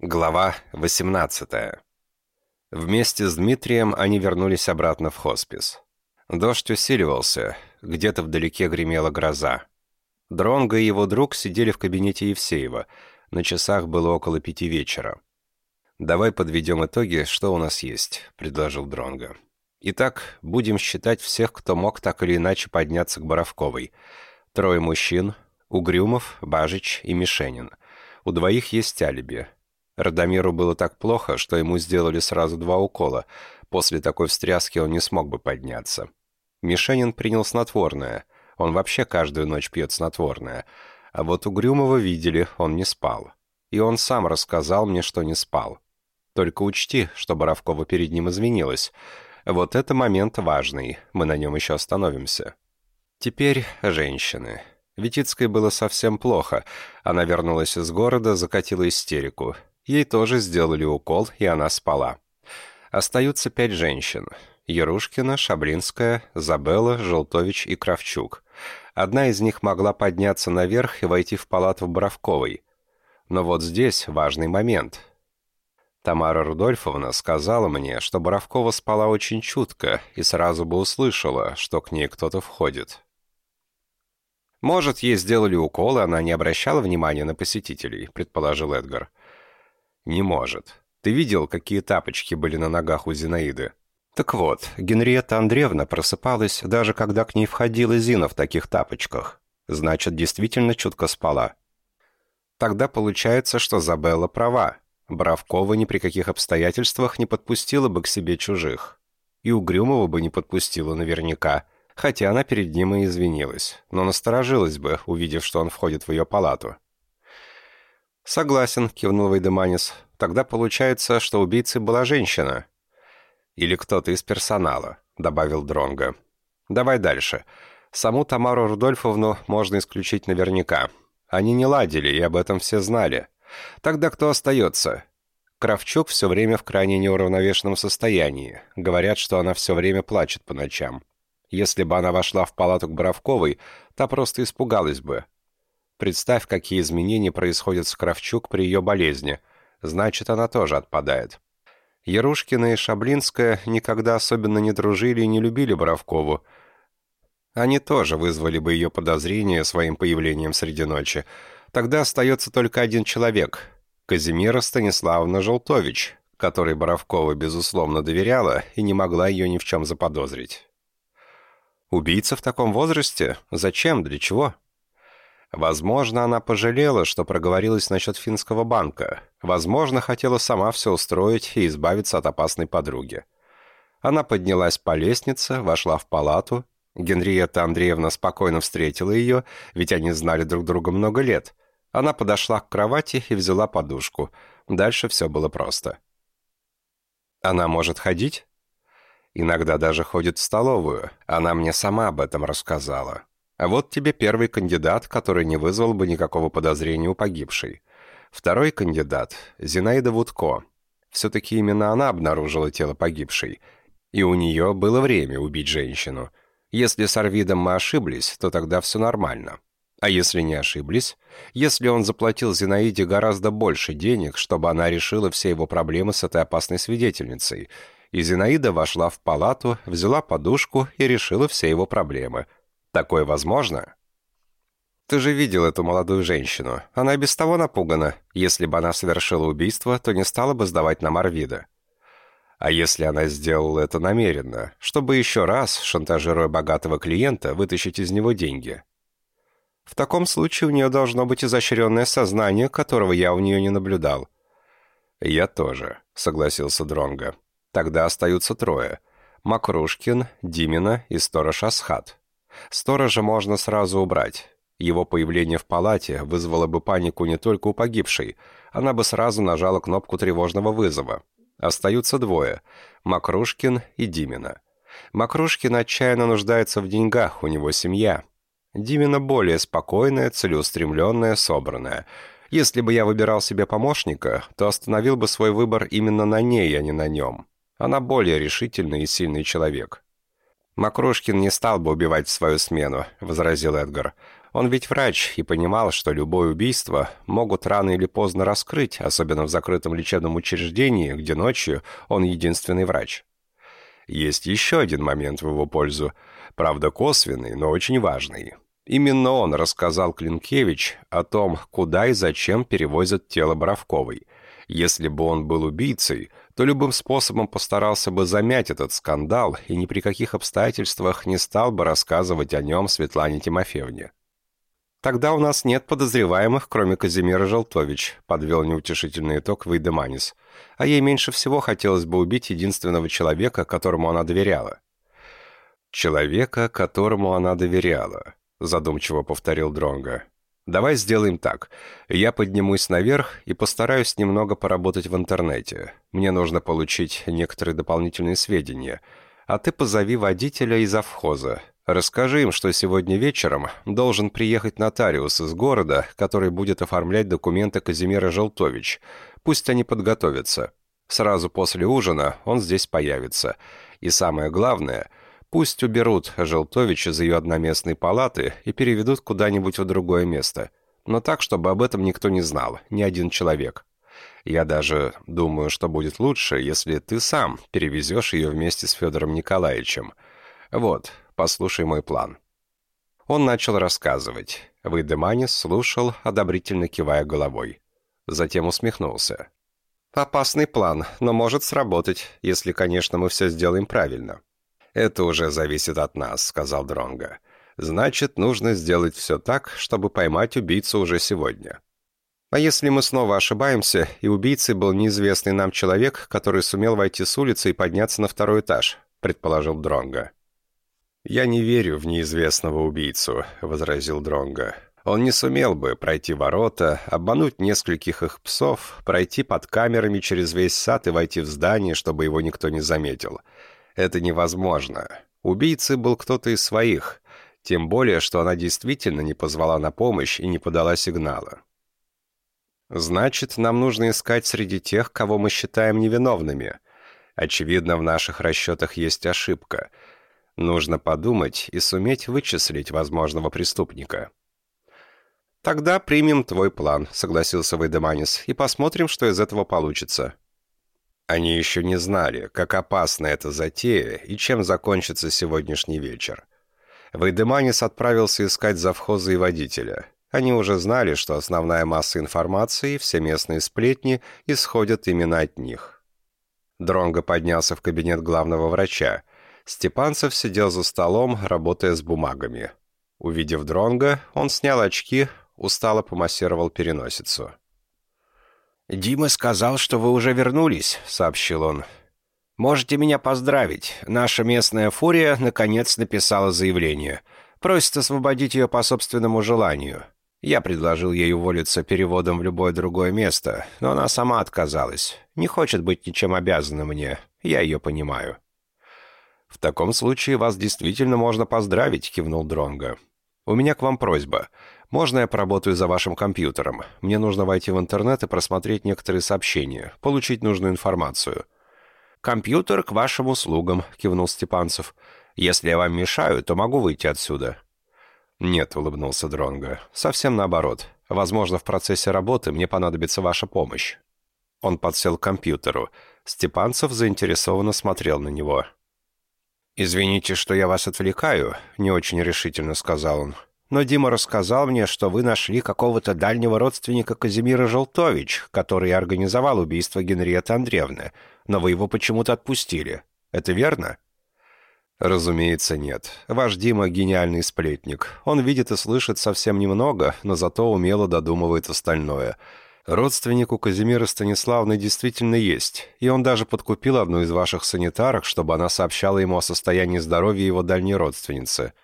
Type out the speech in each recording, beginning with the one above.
Глава 18 Вместе с Дмитрием они вернулись обратно в хоспис. Дождь усиливался, где-то вдалеке гремела гроза. Дронго и его друг сидели в кабинете Евсеева. На часах было около пяти вечера. «Давай подведем итоги, что у нас есть», — предложил Дронго. «Итак, будем считать всех, кто мог так или иначе подняться к Боровковой. Трое мужчин — Угрюмов, Бажич и Мишенин. У двоих есть алиби. Радомиру было так плохо, что ему сделали сразу два укола. После такой встряски он не смог бы подняться. Мишенин принял снотворное. Он вообще каждую ночь пьет снотворное. А вот Угрюмова видели, он не спал. И он сам рассказал мне, что не спал. Только учти, что Боровкова перед ним извинилась. Вот это момент важный, мы на нем еще остановимся. Теперь женщины. Витицкой было совсем плохо. Она вернулась из города, закатила истерику. Ей тоже сделали укол, и она спала. Остаются пять женщин. Ярушкина, Шаблинская, Забелла, Желтович и Кравчук. Одна из них могла подняться наверх и войти в палату Боровковой. Но вот здесь важный момент. Тамара Рудольфовна сказала мне, что Боровкова спала очень чутко и сразу бы услышала, что к ней кто-то входит. «Может, ей сделали укол, и она не обращала внимания на посетителей», — предположил Эдгар. «Не может. Ты видел, какие тапочки были на ногах у Зинаиды?» Так вот, Генриетта Андреевна просыпалась, даже когда к ней входила Зина в таких тапочках. Значит, действительно чутко спала. Тогда получается, что Забелла права. Бравкова ни при каких обстоятельствах не подпустила бы к себе чужих. И Угрюмова бы не подпустила наверняка, хотя она перед ним и извинилась, но насторожилась бы, увидев, что он входит в ее палату. «Согласен», — кивнул Вейдеманис. «Тогда получается, что убийцей была женщина». «Или кто-то из персонала», — добавил Дронго. «Давай дальше. Саму Тамару Рудольфовну можно исключить наверняка. Они не ладили, и об этом все знали. Тогда кто остается?» Кравчук все время в крайне неуравновешенном состоянии. Говорят, что она все время плачет по ночам. Если бы она вошла в палату к Боровковой, та просто испугалась бы. Представь, какие изменения происходят с Кравчук при ее болезни. Значит, она тоже отпадает. Ярушкина и Шаблинская никогда особенно не дружили и не любили Боровкову. Они тоже вызвали бы ее подозрения своим появлением среди ночи. Тогда остается только один человек — Казимира Станиславовна Желтович, которой Боровкова, безусловно, доверяла и не могла ее ни в чем заподозрить. Убийца в таком возрасте? Зачем? Для чего? Возможно, она пожалела, что проговорилась насчет финского банка. Возможно, хотела сама все устроить и избавиться от опасной подруги. Она поднялась по лестнице, вошла в палату. Генриетта Андреевна спокойно встретила ее, ведь они знали друг друга много лет. Она подошла к кровати и взяла подушку. Дальше все было просто. «Она может ходить?» «Иногда даже ходит в столовую. Она мне сама об этом рассказала». А вот тебе первый кандидат, который не вызвал бы никакого подозрения у погибшей. Второй кандидат – Зинаида Вудко. Все-таки именно она обнаружила тело погибшей. И у нее было время убить женщину. Если с Арвидом мы ошиблись, то тогда все нормально. А если не ошиблись? Если он заплатил Зинаиде гораздо больше денег, чтобы она решила все его проблемы с этой опасной свидетельницей. И Зинаида вошла в палату, взяла подушку и решила все его проблемы – Такое возможно? Ты же видел эту молодую женщину. Она без того напугана. Если бы она совершила убийство, то не стала бы сдавать нам Арвида. А если она сделала это намеренно, чтобы еще раз, шантажируя богатого клиента, вытащить из него деньги? В таком случае у нее должно быть изощренное сознание, которого я у нее не наблюдал. «Я тоже», — согласился Дронго. «Тогда остаются трое. Макрушкин, Димина и сторож Асхат. Сторожа можно сразу убрать. Его появление в палате вызвало бы панику не только у погибшей, она бы сразу нажала кнопку тревожного вызова. Остаются двое – Макрушкин и Димина. Макрушкин отчаянно нуждается в деньгах, у него семья. Димина более спокойная, целеустремленная, собранная. Если бы я выбирал себе помощника, то остановил бы свой выбор именно на ней, а не на нем. Она более решительный и сильный человек. «Макрушкин не стал бы убивать свою смену», — возразил Эдгар. Он ведь врач и понимал, что любое убийство могут рано или поздно раскрыть, особенно в закрытом лечебном учреждении, где ночью он единственный врач. Есть еще один момент в его пользу, правда косвенный, но очень важный. Именно он рассказал Клинкевич о том, куда и зачем перевозят тело Боровковой. Если бы он был убийцей, то любым способом постарался бы замять этот скандал и ни при каких обстоятельствах не стал бы рассказывать о нем Светлане Тимофеевне. «Тогда у нас нет подозреваемых, кроме Казимира Желтович», подвел неутешительный итог Вейдеманис. «А ей меньше всего хотелось бы убить единственного человека, которому она доверяла». «Человека, которому она доверяла», задумчиво повторил Дронга. «Давай сделаем так. Я поднимусь наверх и постараюсь немного поработать в интернете. Мне нужно получить некоторые дополнительные сведения. А ты позови водителя из завхоза. Расскажи им, что сегодня вечером должен приехать нотариус из города, который будет оформлять документы Казимира Желтович. Пусть они подготовятся. Сразу после ужина он здесь появится. И самое главное, пусть уберут Желтович из ее одноместной палаты и переведут куда-нибудь в другое место. Но так, чтобы об этом никто не знал, ни один человек. Я даже думаю, что будет лучше, если ты сам перевезешь ее вместе с Федором Николаевичем. Вот, Послушай мой план». Он начал рассказывать. Вейдеманис слушал, одобрительно кивая головой. Затем усмехнулся. «Опасный план, но может сработать, если, конечно, мы все сделаем правильно». «Это уже зависит от нас», — сказал Дронго. «Значит, нужно сделать все так, чтобы поймать убийцу уже сегодня». «А если мы снова ошибаемся, и убийцей был неизвестный нам человек, который сумел войти с улицы и подняться на второй этаж», — предположил Дронго. «Я не верю в неизвестного убийцу», — возразил Дронго. «Он не сумел бы пройти ворота, обмануть нескольких их псов, пройти под камерами через весь сад и войти в здание, чтобы его никто не заметил. Это невозможно. Убийцей был кто-то из своих, тем более, что она действительно не позвала на помощь и не подала сигнала. Значит, нам нужно искать среди тех, кого мы считаем невиновными. Очевидно, в наших расчетах есть ошибка — Нужно подумать и суметь вычислить возможного преступника. «Тогда примем твой план», — согласился Вейдеманис, «и посмотрим, что из этого получится». Они еще не знали, как опасна эта затея и чем закончится сегодняшний вечер. Вейдеманис отправился искать завхоза и водителя. Они уже знали, что основная масса информации, все местные сплетни, исходят именно от них. Дронго поднялся в кабинет главного врача. Степанцев сидел за столом, работая с бумагами. Увидев Дронга, он снял очки, устало помассировал переносицу. «Дима сказал, что вы уже вернулись», — сообщил он. «Можете меня поздравить. Наша местная фурия наконец написала заявление. Просит освободить ее по собственному желанию. Я предложил ей уволиться переводом в любое другое место, но она сама отказалась. Не хочет быть ничем обязана мне. Я ее понимаю». «В таком случае вас действительно можно поздравить», — кивнул Дронго. «У меня к вам просьба. Можно я поработаю за вашим компьютером? Мне нужно войти в интернет и просмотреть некоторые сообщения, получить нужную информацию». «Компьютер к вашим услугам», — кивнул Степанцев. «Если я вам мешаю, то могу выйти отсюда». «Нет», — улыбнулся Дронго. «Совсем наоборот. Возможно, в процессе работы мне понадобится ваша помощь». Он подсел к компьютеру. Степанцев заинтересованно смотрел на него. «Извините, что я вас отвлекаю», — не очень решительно сказал он. «Но Дима рассказал мне, что вы нашли какого-то дальнего родственника Казимира Желтович, который организовал убийство Генриетты Андреевны, но вы его почему-то отпустили. Это верно?» «Разумеется, нет. Ваш Дима — гениальный сплетник. Он видит и слышит совсем немного, но зато умело додумывает остальное». Родственник у Казимира Станиславны действительно есть, и он даже подкупил одну из ваших санитарок, чтобы она сообщала ему о состоянии здоровья его дальней родственницы.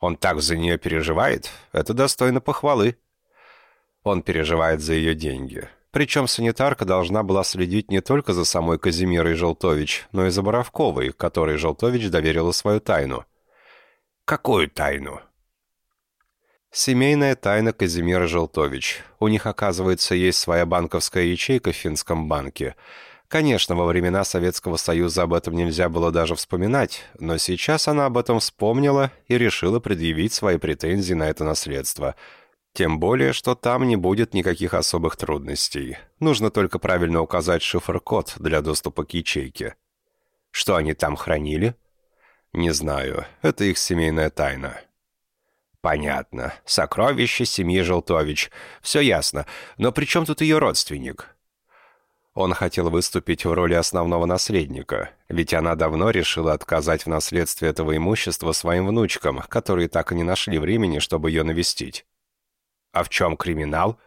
Он так за нее переживает? Это достойно похвалы. Он переживает за ее деньги. Причем санитарка должна была следить не только за самой Казимирой Желтович, но и за Боровковой, которой Желтович доверила свою тайну. «Какую тайну?» Семейная тайна Казимира Желтович. У них, оказывается, есть своя банковская ячейка в финском банке. Конечно, во времена Советского Союза об этом нельзя было даже вспоминать, но сейчас она об этом вспомнила и решила предъявить свои претензии на это наследство. Тем более, что там не будет никаких особых трудностей. Нужно только правильно указать шифр-код для доступа к ячейке. Что они там хранили? Не знаю, это их семейная тайна. Понятно. Сокровище семьи Желтович. Все ясно. Но при чем тут ее родственник? Он хотел выступить в роли основного наследника, ведь она давно решила отказать в наследстве этого имущества своим внучкам, которые так и не нашли времени, чтобы ее навестить. А в чем криминал?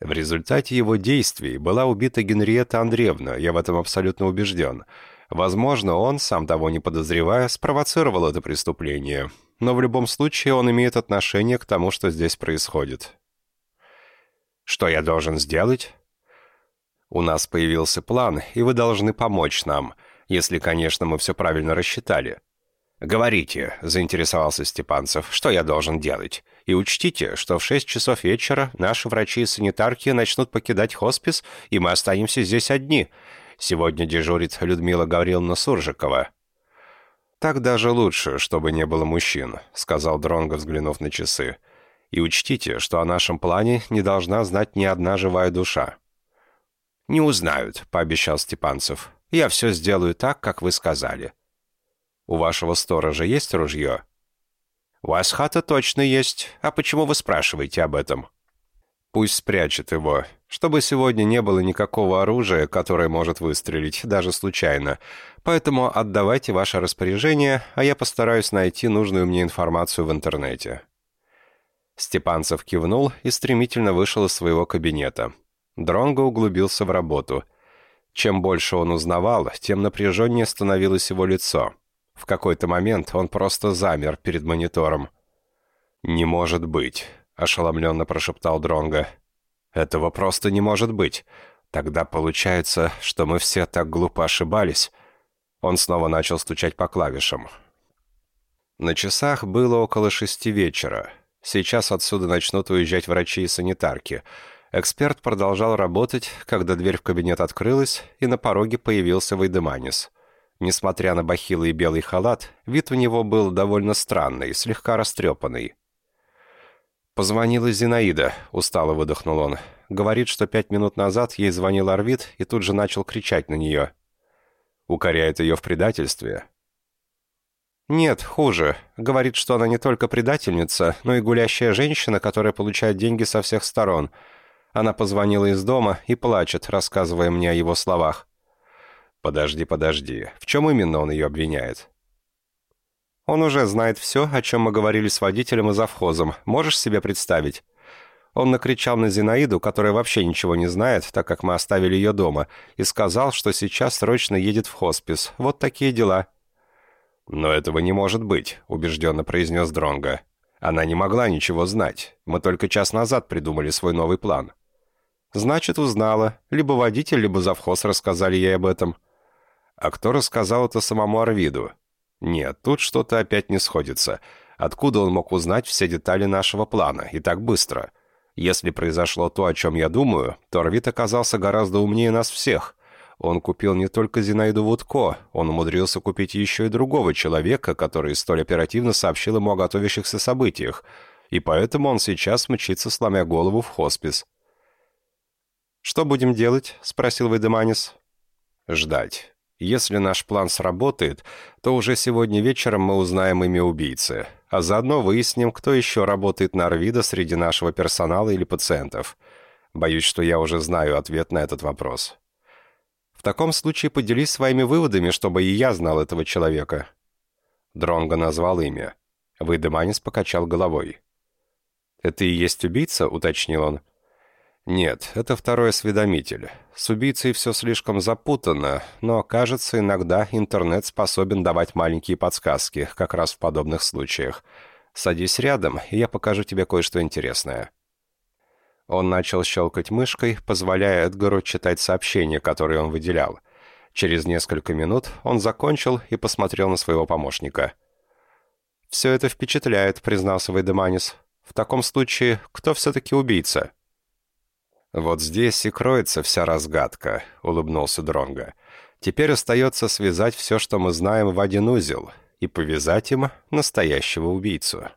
В результате его действий была убита Генриетта Андреевна, я в этом абсолютно убежден. Возможно, он, сам того не подозревая, спровоцировал это преступление, но в любом случае он имеет отношение к тому, что здесь происходит. Что я должен сделать? У нас появился план, и вы должны помочь нам, если, конечно, мы все правильно рассчитали. «Говорите», — заинтересовался Степанцев, — «что я должен делать? И учтите, что в шесть часов вечера наши врачи и санитарки начнут покидать хоспис, и мы останемся здесь одни. Сегодня дежурит Людмила Гавриловна Суржикова. «Так даже лучше, чтобы не было мужчин», — сказал Дронго, взглянув на часы. «И учтите, что о нашем плане не должна знать ни одна живая душа». «Не узнают», — пообещал Степанцев. «Я все сделаю так, как вы сказали». «У вашего сторожа есть ружье?» «У Асхата точно есть. А почему вы спрашиваете об этом?» «Пусть спрячет его чтобы сегодня не было никакого оружия, которое может выстрелить, даже случайно. Поэтому отдавайте ваше распоряжение, а я постараюсь найти нужную мне информацию в интернете». Степанцев кивнул и стремительно вышел из своего кабинета. Дронго углубился в работу. Чем больше он узнавал, тем напряженнее становилось его лицо. В какой-то момент он просто замер перед монитором. «Не может быть», — ошеломленно прошептал Дронго. Этого просто не может быть. Тогда получается, что мы все так глупо ошибались. Он снова начал стучать по клавишам. На часах было около шести вечера. Сейчас отсюда начнут уезжать врачи и санитарки. Эксперт продолжал работать, когда дверь в кабинет открылась, и на пороге появился Вайдеманис. Несмотря на бахилы и белый халат, вид у него был довольно странный, слегка растрепанный. «Позвонила Зинаида», — устало выдохнул он. «Говорит, что пять минут назад ей звонил Арвид и тут же начал кричать на нее. Укоряет ее в предательстве». «Нет, хуже. Говорит, что она не только предательница, но и гулящая женщина, которая получает деньги со всех сторон. Она позвонила из дома и плачет, рассказывая мне о его словах». «Подожди, подожди. В чем именно он ее обвиняет?» Он уже знает все, о чем мы говорили с водителем и завхозом. Можешь себе представить?» Он накричал на Зинаиду, которая вообще ничего не знает, так как мы оставили ее дома, и сказал, что сейчас срочно едет в хоспис. Вот такие дела. «Но этого не может быть», — убежденно произнес Дронга. «Она не могла ничего знать. Мы только час назад придумали свой новый план». «Значит, узнала. Либо водитель, либо завхоз рассказали ей об этом». «А кто рассказал это самому Арвиду?» Нет, тут что-то опять не сходится. Откуда он мог узнать все детали нашего плана и так быстро? Если произошло то, о чем я думаю, то Арвид оказался гораздо умнее нас всех. Он купил не только Зинаиду Вудко, он умудрился купить еще и другого человека, который столь оперативно сообщил ему о готовящихся событиях, и поэтому он сейчас мчится, сломя голову в хоспис. «Что будем делать?» — спросил Вейдеманис. «Ждать. Если наш план сработает, то уже сегодня вечером мы узнаем имя убийцы, а заодно выясним, кто еще работает на Арвида среди нашего персонала или пациентов. Боюсь, что я уже знаю ответ на этот вопрос. В таком случае поделись своими выводами, чтобы и я знал этого человека. Дронго назвал имя. Выдеманис покачал головой. «Это и есть убийца?» — уточнил он. «Нет, это второй осведомитель. С убийцей все слишком запутанно, но, кажется, иногда интернет способен давать маленькие подсказки, как раз в подобных случаях. Садись рядом, и я покажу тебе кое-что интересное». Он начал щелкать мышкой, позволяя Эдгару читать сообщения, которые он выделял. Через несколько минут он закончил и посмотрел на своего помощника. «Все это впечатляет», — признался Вейдеманис. «В таком случае, кто все-таки убийца?» «Вот здесь и кроется вся разгадка», — улыбнулся Дронго. «Теперь остается связать все, что мы знаем, в один узел, и повязать им настоящего убийцу».